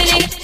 Imagining